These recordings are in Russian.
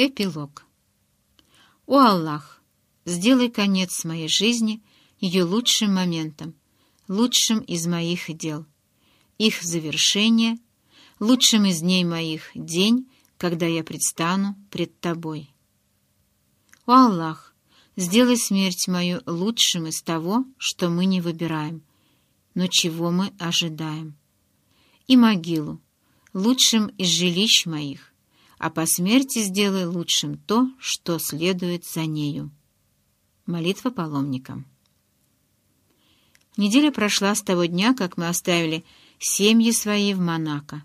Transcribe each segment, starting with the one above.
Эпилог. О Аллах, сделай конец моей жизни ее лучшим моментом, лучшим из моих дел, их завершение, лучшим из дней моих день, когда я предстану пред Тобой. О Аллах, сделай смерть мою лучшим из того, что мы не выбираем, но чего мы ожидаем, и могилу лучшим из жилищ моих, а по смерти сделай лучшим то, что следует за нею. Молитва паломника. Неделя прошла с того дня, как мы оставили семьи свои в Монако.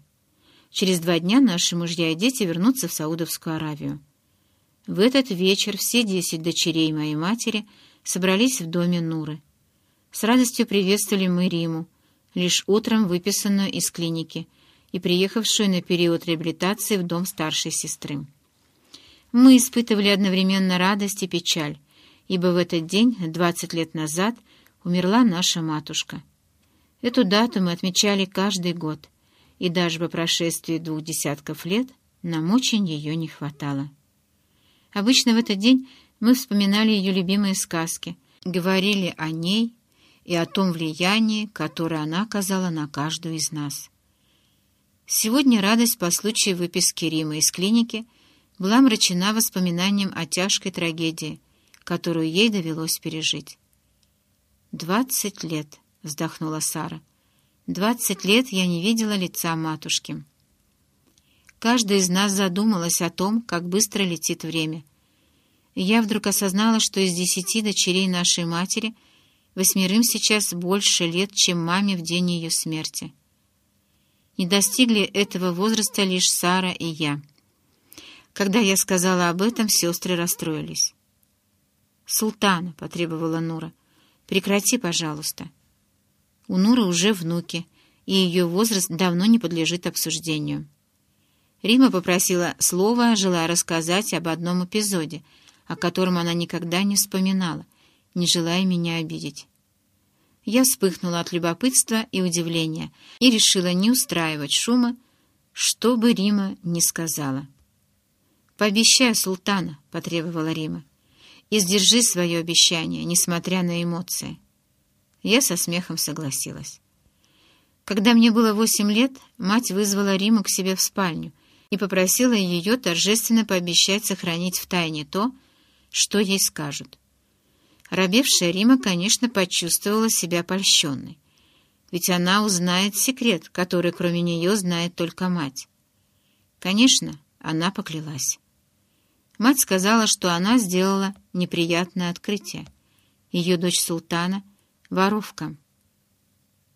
Через два дня наши мужья и дети вернутся в Саудовскую Аравию. В этот вечер все десять дочерей моей матери собрались в доме Нуры. С радостью приветствовали мы Риму, лишь утром выписанную из клиники — и приехавшую на период реабилитации в дом старшей сестры. Мы испытывали одновременно радость и печаль, ибо в этот день, 20 лет назад, умерла наша матушка. Эту дату мы отмечали каждый год, и даже по прошествии двух десятков лет нам очень ее не хватало. Обычно в этот день мы вспоминали ее любимые сказки, говорили о ней и о том влиянии, которое она оказала на каждую из нас. Сегодня радость по случаю выписки Рима из клиники была мрачена воспоминанием о тяжкой трагедии, которую ей довелось пережить. «Двадцать лет», — вздохнула Сара. «Двадцать лет я не видела лица матушки». Каждая из нас задумалась о том, как быстро летит время. Я вдруг осознала, что из десяти дочерей нашей матери восьмерым сейчас больше лет, чем маме в день ее смерти. Не достигли этого возраста лишь Сара и я. Когда я сказала об этом, сестры расстроились. «Султана», — потребовала Нура, — «прекрати, пожалуйста». У Нуры уже внуки, и ее возраст давно не подлежит обсуждению. Рима попросила слова, желая рассказать об одном эпизоде, о котором она никогда не вспоминала, не желая меня обидеть. Я вспыхнула от любопытства и удивления и решила не устраивать шума, что бы Рима не сказала. «Пообещай, султана», — потребовала Рима, — «и сдержи свое обещание, несмотря на эмоции». Я со смехом согласилась. Когда мне было восемь лет, мать вызвала Риму к себе в спальню и попросила ее торжественно пообещать сохранить в тайне то, что ей скажут. Робевшая Рима, конечно, почувствовала себя польщенной. Ведь она узнает секрет, который кроме нее знает только мать. Конечно, она поклялась. Мать сказала, что она сделала неприятное открытие. Ее дочь султана — воровка.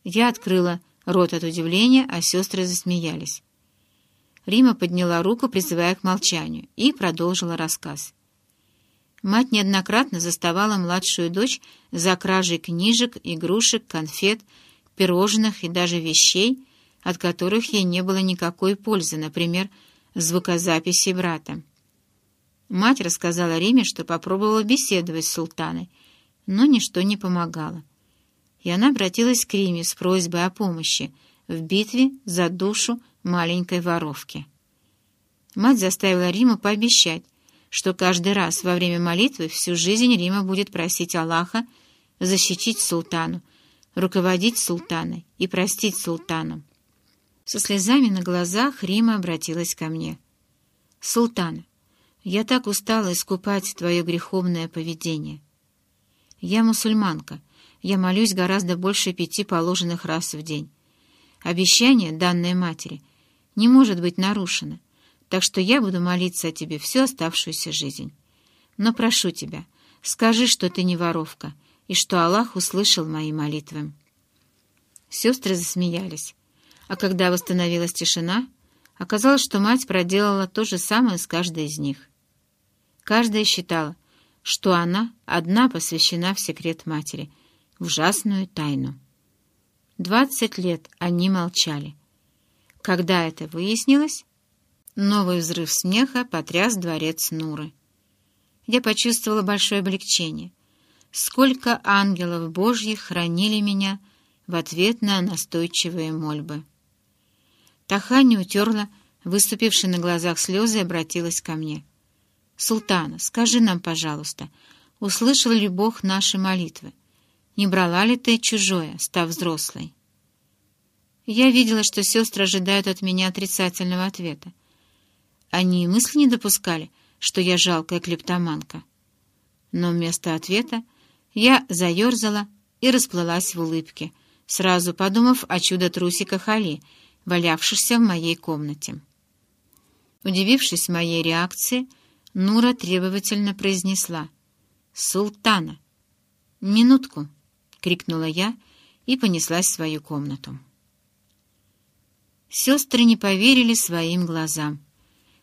Я открыла рот от удивления, а сестры засмеялись. Рима подняла руку, призывая к молчанию, и продолжила рассказ. Мать неоднократно заставала младшую дочь за кражей книжек, игрушек, конфет, пирожных и даже вещей, от которых ей не было никакой пользы, например, звукозаписи брата. Мать рассказала Риме, что попробовала беседовать с султаной, но ничто не помогало. И она обратилась к Риме с просьбой о помощи в битве за душу маленькой воровки. Мать заставила Рима пообещать, что каждый раз во время молитвы всю жизнь Рима будет просить Аллаха защитить султану, руководить султаной и простить султану. Со слезами на глазах Рима обратилась ко мне. «Султана, я так устала искупать твое греховное поведение. Я мусульманка, я молюсь гораздо больше пяти положенных раз в день. Обещание, данное матери, не может быть нарушено, так что я буду молиться о тебе всю оставшуюся жизнь. Но прошу тебя, скажи, что ты не воровка, и что Аллах услышал мои молитвы». Сестры засмеялись, а когда восстановилась тишина, оказалось, что мать проделала то же самое с каждой из них. Каждая считала, что она одна посвящена в секрет матери, в ужасную тайну. Двадцать лет они молчали. Когда это выяснилось, Новый взрыв смеха потряс дворец Нуры. Я почувствовала большое облегчение. Сколько ангелов Божьих хранили меня в ответ на настойчивые мольбы. Тахани утерла выступившие на глазах слезы обратилась ко мне. «Султана, скажи нам, пожалуйста, услышал ли Бог наши молитвы? Не брала ли ты чужое, став взрослой?» Я видела, что сестры ожидают от меня отрицательного ответа. Они и мысли не допускали, что я жалкая клептоманка. Но вместо ответа я заерзала и расплылась в улыбке, сразу подумав о чудо-трусиках Али, валявшихся в моей комнате. Удивившись моей реакции, Нура требовательно произнесла «Султана!» «Минутку!» — крикнула я и понеслась в свою комнату. Сестры не поверили своим глазам,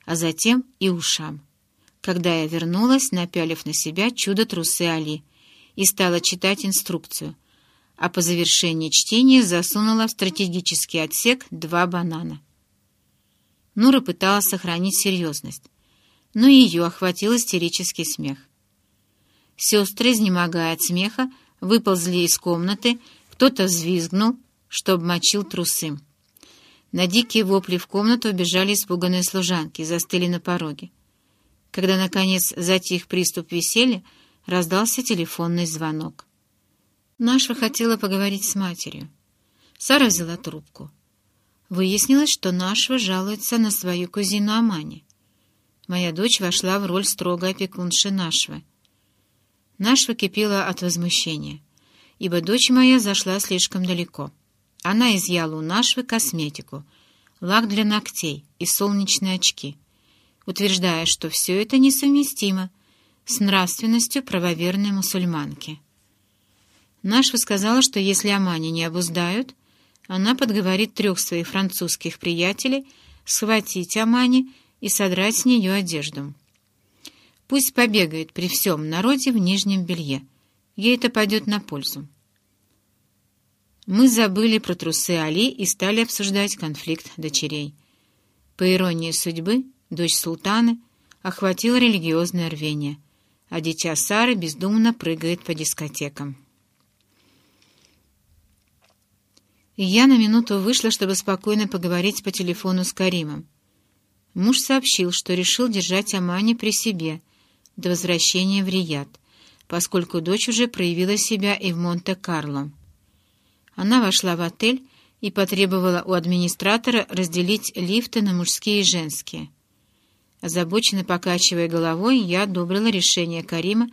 а затем и ушам, когда я вернулась, напялив на себя чудо-трусы Али, и стала читать инструкцию, а по завершении чтения засунула в стратегический отсек два банана. Нура пыталась сохранить серьезность, но ее охватил истерический смех. Сестры, изнемогая от смеха, выползли из комнаты, кто-то взвизгнул, что обмочил трусы. На дикие вопли в комнату убежали испуганные служанки застыли на пороге. Когда, наконец, затих приступ веселья, раздался телефонный звонок. Наша хотела поговорить с матерью. Сара взяла трубку. Выяснилось, что Нашва жалуется на свою кузину Амани. Моя дочь вошла в роль строгой опекунши Нашвы. Нашва кипела от возмущения, ибо дочь моя зашла слишком далеко. Она изъяла у Нашвы косметику, лак для ногтей и солнечные очки, утверждая, что все это несовместимо с нравственностью правоверной мусульманки. Нашва сказала, что если Амани не обуздают, она подговорит трех своих французских приятелей схватить Амани и содрать с нее одежду. Пусть побегает при всем народе в нижнем белье. Ей это пойдет на пользу. Мы забыли про трусы Али и стали обсуждать конфликт дочерей. По иронии судьбы, дочь султана охватила религиозное рвение, а дитя Сары бездумно прыгает по дискотекам. И я на минуту вышла, чтобы спокойно поговорить по телефону с Каримом. Муж сообщил, что решил держать Амани при себе до возвращения в Рияд, поскольку дочь уже проявила себя и в Монте-Карло. Она вошла в отель и потребовала у администратора разделить лифты на мужские и женские. Озабоченно покачивая головой, я одобрила решение Карима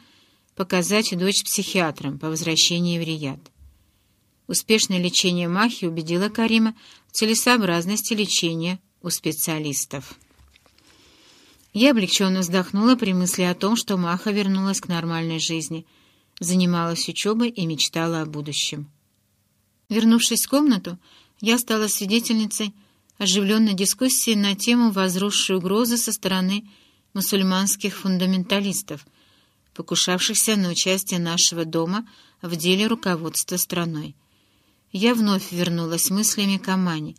показать дочь психиатрам по возвращении в Рияд. Успешное лечение Махи убедило Карима в целесообразности лечения у специалистов. Я облегченно вздохнула при мысли о том, что Маха вернулась к нормальной жизни, занималась учебой и мечтала о будущем. Вернувшись в комнату, я стала свидетельницей оживленной дискуссии на тему возросшей угрозы со стороны мусульманских фундаменталистов, покушавшихся на участие нашего дома в деле руководства страной. Я вновь вернулась мыслями к Амане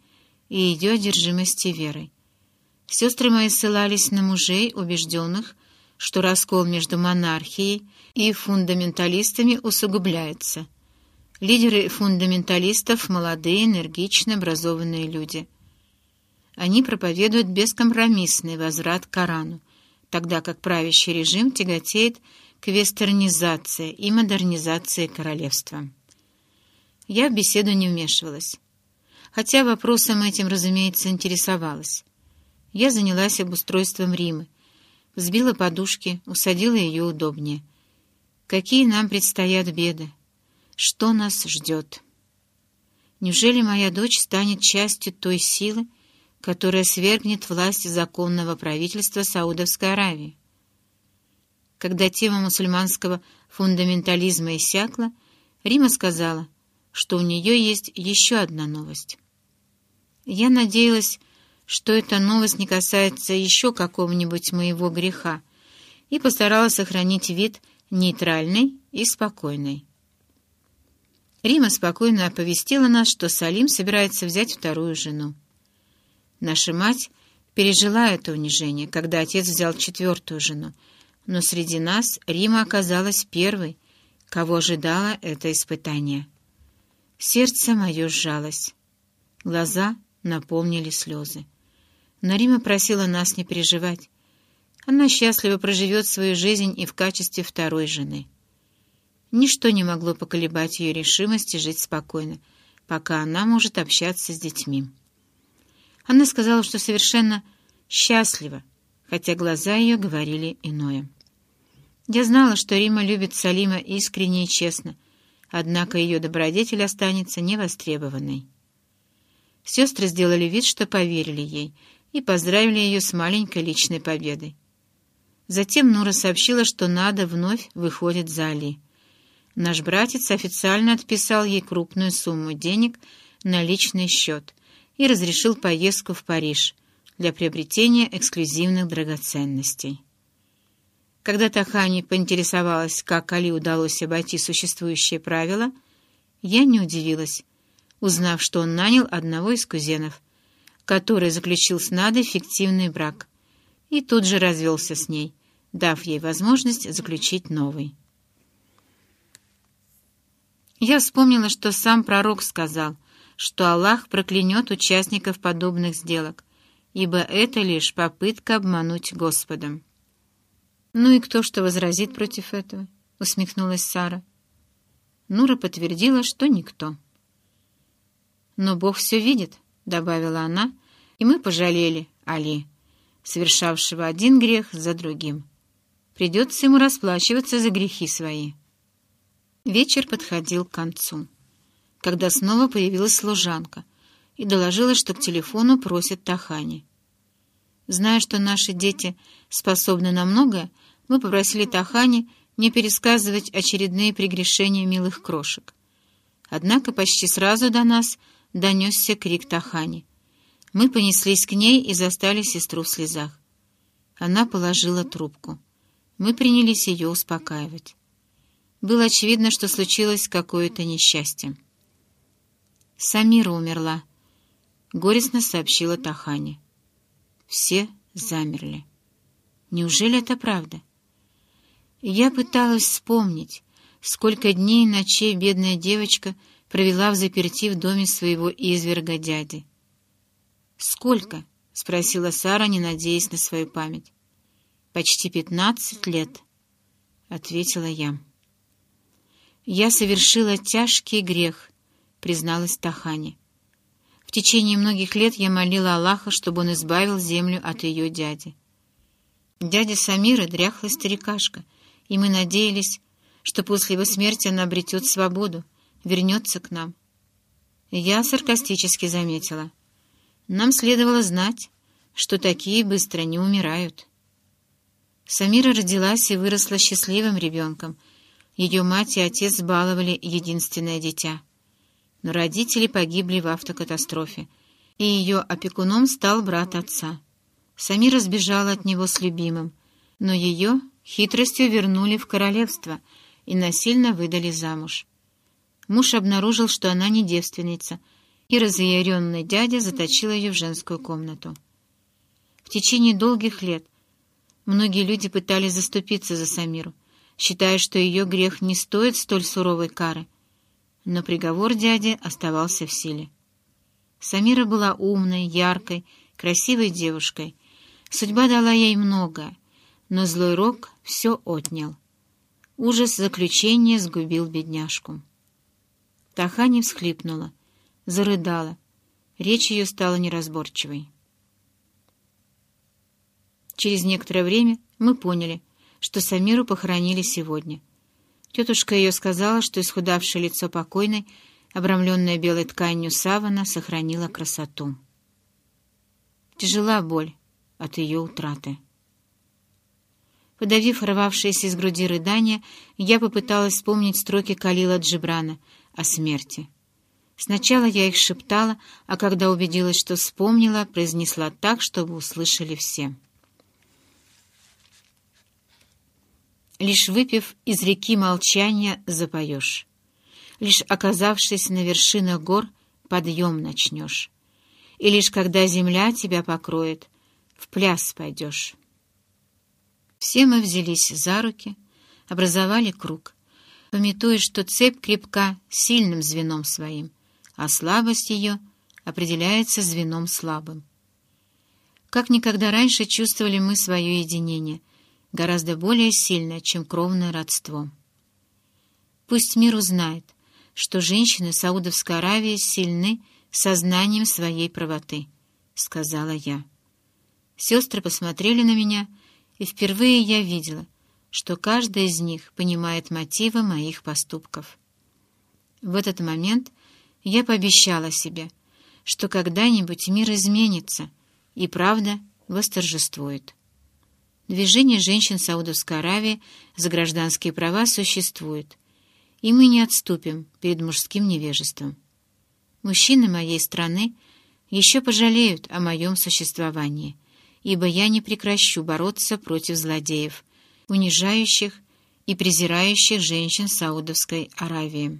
и ее одержимости верой. Сестры мои ссылались на мужей, убежденных, что раскол между монархией и фундаменталистами усугубляется. Лидеры фундаменталистов — молодые, энергично образованные люди. Они проповедуют бескомпромиссный возврат к Корану, тогда как правящий режим тяготеет к вестернизации и модернизации королевства. Я в беседу не вмешивалась, хотя вопросом этим, разумеется, интересовалась. Я занялась обустройством Римы, взбила подушки, усадила ее удобнее. Какие нам предстоят беды? Что нас ждет? Неужели моя дочь станет частью той силы, которая свергнет власть законного правительства Саудовской Аравии? Когда тема мусульманского фундаментализма иссякла, Рима сказала, что у нее есть еще одна новость. Я надеялась, что эта новость не касается еще какого-нибудь моего греха, и постаралась сохранить вид нейтральный и спокойный. Рима спокойно оповестила нас, что Салим собирается взять вторую жену. Наша мать пережила это унижение, когда отец взял четвертую жену, но среди нас Рима оказалась первой, кого ожидало это испытание. Сердце мое сжалось, глаза наполнили слезы. Но Рима просила нас не переживать. Она счастливо проживет свою жизнь и в качестве второй жены. Ничто не могло поколебать ее решимости жить спокойно, пока она может общаться с детьми. Она сказала, что совершенно счастлива, хотя глаза ее говорили иное. Я знала, что Рима любит Салима искренне и честно, однако ее добродетель останется невостребованной. Сестры сделали вид, что поверили ей, и поздравили ее с маленькой личной победой. Затем Нура сообщила, что Нада вновь выходит за Али. Наш братец официально отписал ей крупную сумму денег на личный счет и разрешил поездку в Париж для приобретения эксклюзивных драгоценностей. Когда Тахани поинтересовалась, как Али удалось обойти существующие правила, я не удивилась, узнав, что он нанял одного из кузенов, который заключил с Надой фиктивный брак, и тут же развелся с ней, дав ей возможность заключить новый. Я вспомнила, что сам пророк сказал, что Аллах проклянет участников подобных сделок, ибо это лишь попытка обмануть Господом. «Ну и кто что возразит против этого?» — усмехнулась Сара. Нура подтвердила, что никто. «Но Бог все видит», — добавила она, и мы пожалели Али, совершавшего один грех за другим. Придется ему расплачиваться за грехи свои. Вечер подходил к концу, когда снова появилась служанка и доложила, что к телефону просит Тахани. Зная, что наши дети способны на многое, мы попросили Тахани не пересказывать очередные прегрешения милых крошек. Однако почти сразу до нас донесся крик Тахани. Мы понеслись к ней и застали сестру в слезах. Она положила трубку. Мы принялись ее успокаивать. Было очевидно, что случилось какое-то несчастье. «Самира умерла», — горестно сообщила Тахани. Все замерли. Неужели это правда? Я пыталась вспомнить, сколько дней и ночей бедная девочка провела в заперти в доме своего изверга дяди. «Сколько?» — спросила Сара, не надеясь на свою память. «Почти пятнадцать лет», — ответила я. «Я совершила тяжкий грех», — призналась Тахани. В течение многих лет я молила Аллаха, чтобы он избавил землю от ее дяди. Дядя Самира — дряхлый старикашка, и мы надеялись, что после его смерти она обретет свободу, вернется к нам. Я саркастически заметила. Нам следовало знать, что такие быстро не умирают. Самира родилась и выросла счастливым ребенком. Ее мать и отец баловали единственное дитя. Но родители погибли в автокатастрофе, и ее опекуном стал брат отца. Самира сбежала от него с любимым, но ее хитростью вернули в королевство и насильно выдали замуж. Муж обнаружил, что она не девственница, и разъяренный дядя заточил ее в женскую комнату. В течение долгих лет многие люди пытались заступиться за Самиру, считая, что ее грех не стоит столь суровой кары, но приговор дяди оставался в силе. Самира была умной, яркой, красивой девушкой. Судьба дала ей многое, но злой рок все отнял. Ужас заключения сгубил бедняжку. Тахани всхлипнула, зарыдала. Речь ее стала неразборчивой. Через некоторое время мы поняли, что Самиру похоронили сегодня. Тетушка ее сказала, что исхудавшее лицо покойной, обрамленное белой тканью савана, сохранило красоту. Тяжела боль от ее утраты. Подавив рвавшиеся из груди рыдания, я попыталась вспомнить строки Калила Джибрана о смерти. Сначала я их шептала, а когда убедилась, что вспомнила, произнесла так, чтобы услышали все. Лишь выпив из реки молчания, запоешь. Лишь оказавшись на вершинах гор, подъем начнешь. И лишь когда земля тебя покроет, в пляс пойдешь. Все мы взялись за руки, образовали круг, пометуя, что цепь крепка сильным звеном своим, а слабость ее определяется звеном слабым. Как никогда раньше чувствовали мы свое единение, гораздо более сильное, чем кровное родство. Пусть мир узнает, что женщины Саудовской Аравии сильны сознанием своей правоты, — сказала я. Сестры посмотрели на меня, и впервые я видела, что каждая из них понимает мотивы моих поступков. В этот момент я пообещала себе, что когда-нибудь мир изменится, и правда восторжествует. Движение женщин Саудовской Аравии за гражданские права существует, и мы не отступим перед мужским невежеством. Мужчины моей страны еще пожалеют о моем существовании, ибо я не прекращу бороться против злодеев, унижающих и презирающих женщин Саудовской Аравии.